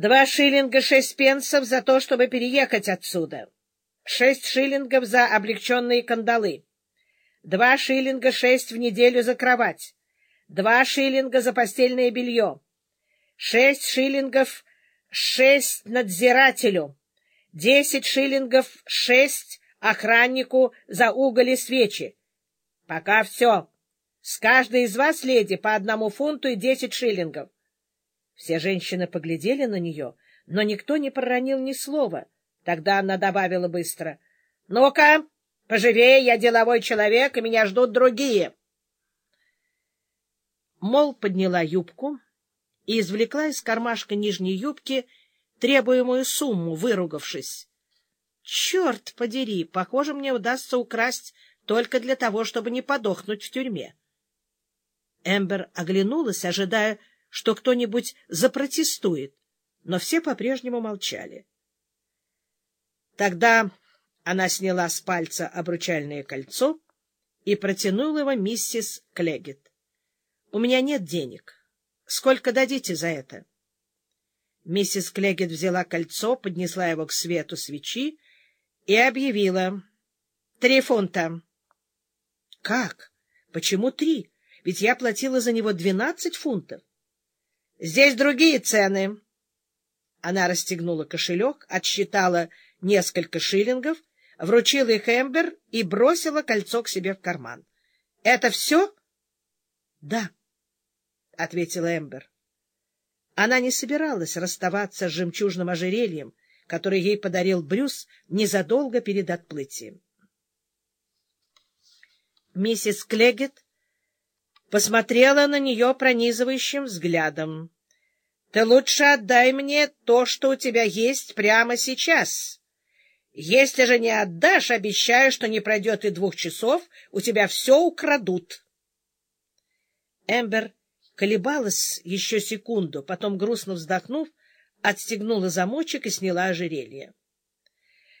Два шиллинга шесть пенсов за то, чтобы переехать отсюда. Шесть шиллингов за облегченные кандалы. Два шиллинга шесть в неделю за кровать. Два шиллинга за постельное белье. Шесть шиллингов шесть надзирателю. Десять шиллингов шесть охраннику за уголь и свечи. Пока все. С каждой из вас, леди, по одному фунту и десять шиллингов. Все женщины поглядели на нее, но никто не проронил ни слова. Тогда она добавила быстро. — Ну-ка, поживее, я деловой человек, и меня ждут другие. Мол подняла юбку и извлекла из кармашка нижней юбки требуемую сумму, выругавшись. — Черт подери, похоже, мне удастся украсть только для того, чтобы не подохнуть в тюрьме. Эмбер оглянулась, ожидая, что кто-нибудь запротестует, но все по-прежнему молчали. Тогда она сняла с пальца обручальное кольцо и протянула его миссис Клегет. — У меня нет денег. Сколько дадите за это? Миссис Клегет взяла кольцо, поднесла его к свету свечи и объявила. — Три фунта. — Как? Почему три? Ведь я платила за него двенадцать фунтов. Здесь другие цены. Она расстегнула кошелек, отсчитала несколько шиллингов, вручила их Эмбер и бросила кольцо к себе в карман. — Это все? — Да, — ответила Эмбер. Она не собиралась расставаться с жемчужным ожерельем, которое ей подарил Брюс незадолго перед отплытием. Миссис Клегет посмотрела на нее пронизывающим взглядом. — Ты лучше отдай мне то, что у тебя есть прямо сейчас. Если же не отдашь, обещаю, что не пройдет и двух часов, у тебя все украдут. Эмбер колебалась еще секунду, потом, грустно вздохнув, отстегнула замочек и сняла ожерелье.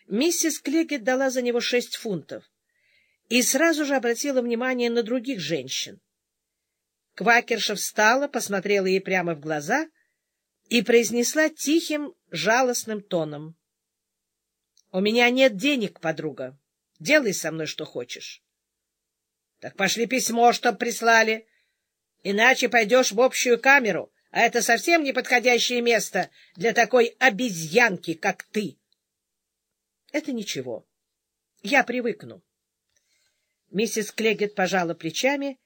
Миссис Клегет дала за него шесть фунтов и сразу же обратила внимание на других женщин. Квакерша встала, посмотрела ей прямо в глаза и произнесла тихим, жалостным тоном. — У меня нет денег, подруга. Делай со мной, что хочешь. — Так пошли письмо, чтоб прислали. Иначе пойдешь в общую камеру, а это совсем неподходящее место для такой обезьянки, как ты. — Это ничего. Я привыкну. Миссис Клегет пожала плечами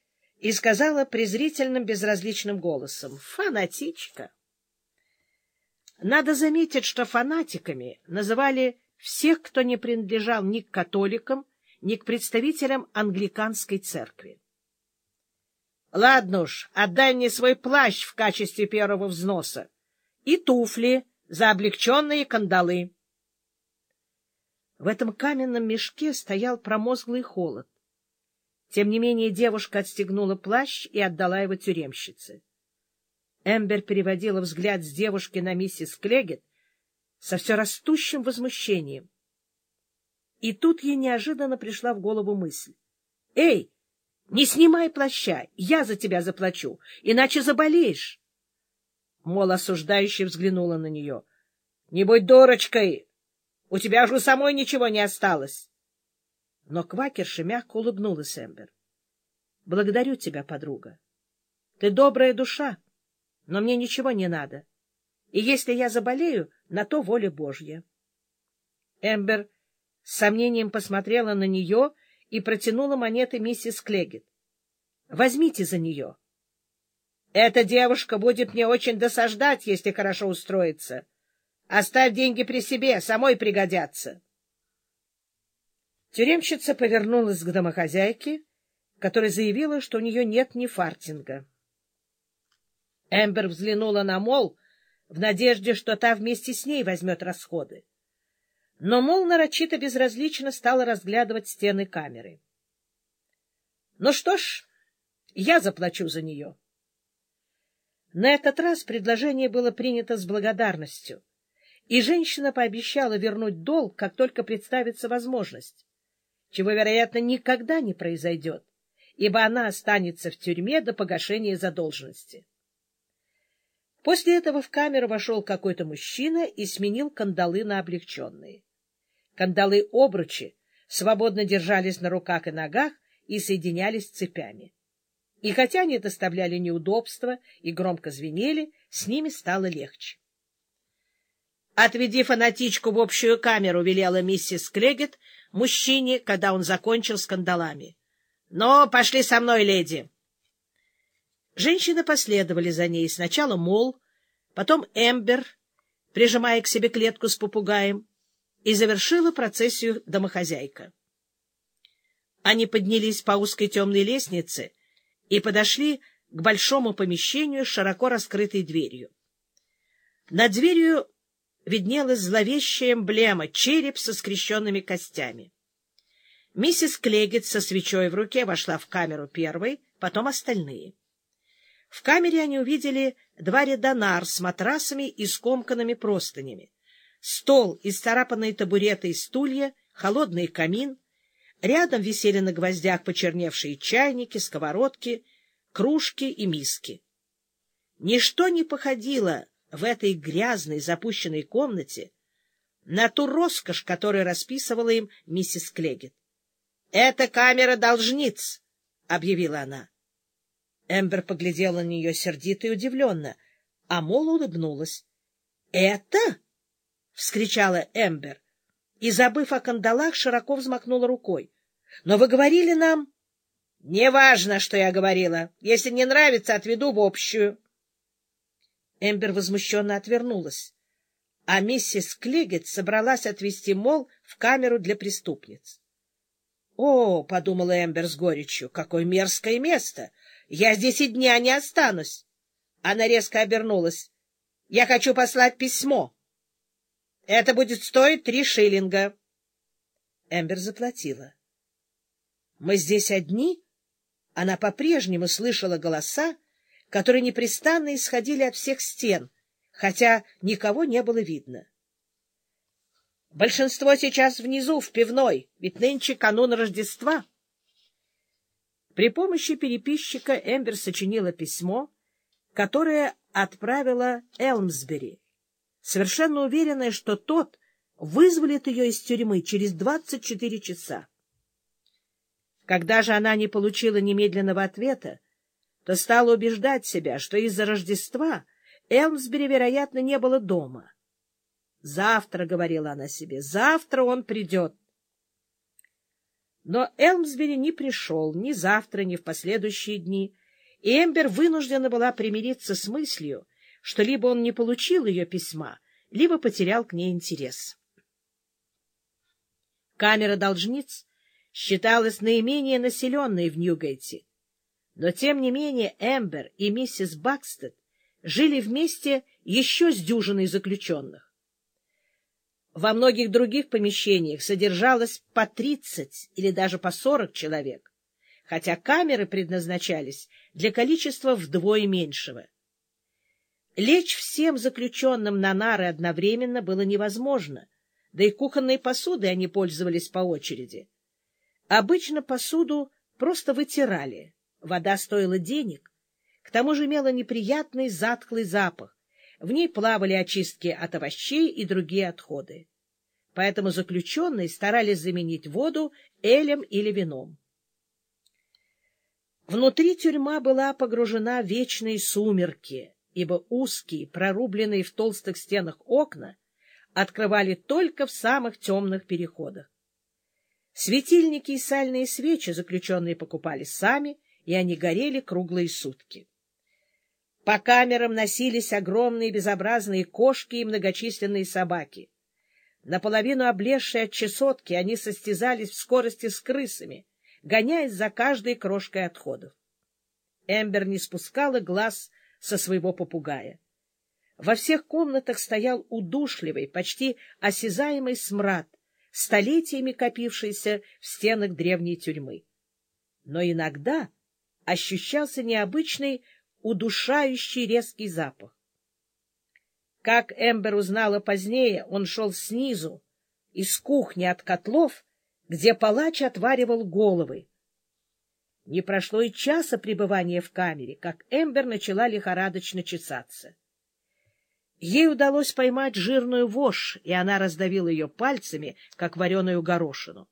и сказала презрительным безразличным голосом «Фанатичка». Надо заметить, что фанатиками называли всех, кто не принадлежал ни к католикам, ни к представителям англиканской церкви. — Ладно уж, отдай мне свой плащ в качестве первого взноса и туфли за облегченные кандалы. В этом каменном мешке стоял промозглый холод. Тем не менее девушка отстегнула плащ и отдала его тюремщице. Эмбер переводила взгляд с девушки на миссис Клегет со все растущим возмущением. И тут ей неожиданно пришла в голову мысль. — Эй, не снимай плаща, я за тебя заплачу, иначе заболеешь. Мол осуждающе взглянула на нее. — Не будь дурочкой, у тебя же самой ничего не осталось. Но квакерша мягко улыбнулась Эмбер. — Благодарю тебя, подруга. Ты добрая душа, но мне ничего не надо. И если я заболею, на то воля Божья. Эмбер с сомнением посмотрела на нее и протянула монеты миссис Клегет. — Возьмите за нее. — Эта девушка будет мне очень досаждать, если хорошо устроится. Оставь деньги при себе, самой пригодятся. Тюремщица повернулась к домохозяйке, которая заявила, что у нее нет ни фартинга. Эмбер взглянула на Мол в надежде, что та вместе с ней возьмет расходы. Но Мол нарочито безразлично стала разглядывать стены камеры. — Ну что ж, я заплачу за нее. На этот раз предложение было принято с благодарностью, и женщина пообещала вернуть долг, как только представится возможность чего, вероятно, никогда не произойдет, ибо она останется в тюрьме до погашения задолженности. После этого в камеру вошел какой-то мужчина и сменил кандалы на облегченные. Кандалы-обручи свободно держались на руках и ногах и соединялись цепями. И хотя они доставляли неудобства и громко звенели, с ними стало легче. — Отведи фанатичку в общую камеру, — велела миссис Клегет мужчине, когда он закончил с кандалами. — Ну, пошли со мной, леди. Женщины последовали за ней. Сначала Мол, потом Эмбер, прижимая к себе клетку с попугаем, и завершила процессию домохозяйка. Они поднялись по узкой темной лестнице и подошли к большому помещению с широко раскрытой дверью. Над дверью виднелась зловещая эмблема — череп со скрещенными костями. Миссис Клегет со свечой в руке вошла в камеру первой, потом остальные. В камере они увидели два ряда нар с матрасами и скомканными простынями, стол, исцарапанные табуреты и стулья, холодный камин. Рядом висели на гвоздях почерневшие чайники, сковородки, кружки и миски. Ничто не походило в этой грязной запущенной комнате на ту роскошь, которую расписывала им миссис Клегет. — Это камера должниц, — объявила она. Эмбер поглядела на нее сердито и удивленно, а Мол улыбнулась. — Это? — вскричала Эмбер и, забыв о кандалах, широко взмахнула рукой. — Но вы говорили нам... — Неважно, что я говорила. Если не нравится, отведу в общую. Эмбер возмущенно отвернулась, а миссис Клигет собралась отвезти Мол в камеру для преступниц. — О, — подумала Эмбер с горечью, — какое мерзкое место! — я здесь и дня не останусь. Она резко обернулась. Я хочу послать письмо. Это будет стоить три шиллинга. Эмбер заплатила. Мы здесь одни? Она по-прежнему слышала голоса, которые непрестанно исходили от всех стен, хотя никого не было видно. Большинство сейчас внизу, в пивной, ведь нынче канун Рождества. При помощи переписчика Эмбер сочинила письмо, которое отправила Элмсбери, совершенно уверенная, что тот вызволит ее из тюрьмы через 24 часа. Когда же она не получила немедленного ответа, то стала убеждать себя, что из-за Рождества Элмсбери, вероятно, не было дома. «Завтра», — говорила она себе, — «завтра он придет». Но Элмсбери не пришел ни завтра, ни в последующие дни, и Эмбер вынуждена была примириться с мыслью, что либо он не получил ее письма, либо потерял к ней интерес. Камера должниц считалась наименее населенной в Ньюгейте, но, тем не менее, Эмбер и миссис Бакстед жили вместе еще с дюжиной заключенных. Во многих других помещениях содержалось по 30 или даже по 40 человек, хотя камеры предназначались для количества вдвое меньшего. Лечь всем заключенным на нары одновременно было невозможно, да и кухонной посудой они пользовались по очереди. Обычно посуду просто вытирали, вода стоила денег, к тому же имела неприятный затхлый запах, в ней плавали очистки от овощей и другие отходы. Поэтому заключенные старались заменить воду элем или вином. Внутри тюрьма была погружена в вечные сумерки, ибо узкие, прорубленные в толстых стенах окна открывали только в самых темных переходах. Светильники и сальные свечи заключенные покупали сами, и они горели круглые сутки. По камерам носились огромные безобразные кошки и многочисленные собаки. Наполовину облезшие от чесотки, они состязались в скорости с крысами, гоняясь за каждой крошкой отходов. Эмбер не спускала глаз со своего попугая. Во всех комнатах стоял удушливый, почти осязаемый смрад, столетиями копившийся в стенах древней тюрьмы. Но иногда ощущался необычный удушающий резкий запах. Как Эмбер узнала позднее, он шел снизу, из кухни от котлов, где палач отваривал головы. Не прошло и часа пребывания в камере, как Эмбер начала лихорадочно чесаться. Ей удалось поймать жирную вошь, и она раздавила ее пальцами, как вареную горошину.